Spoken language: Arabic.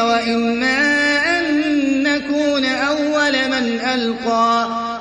وإما أن نكون أول من ألقى.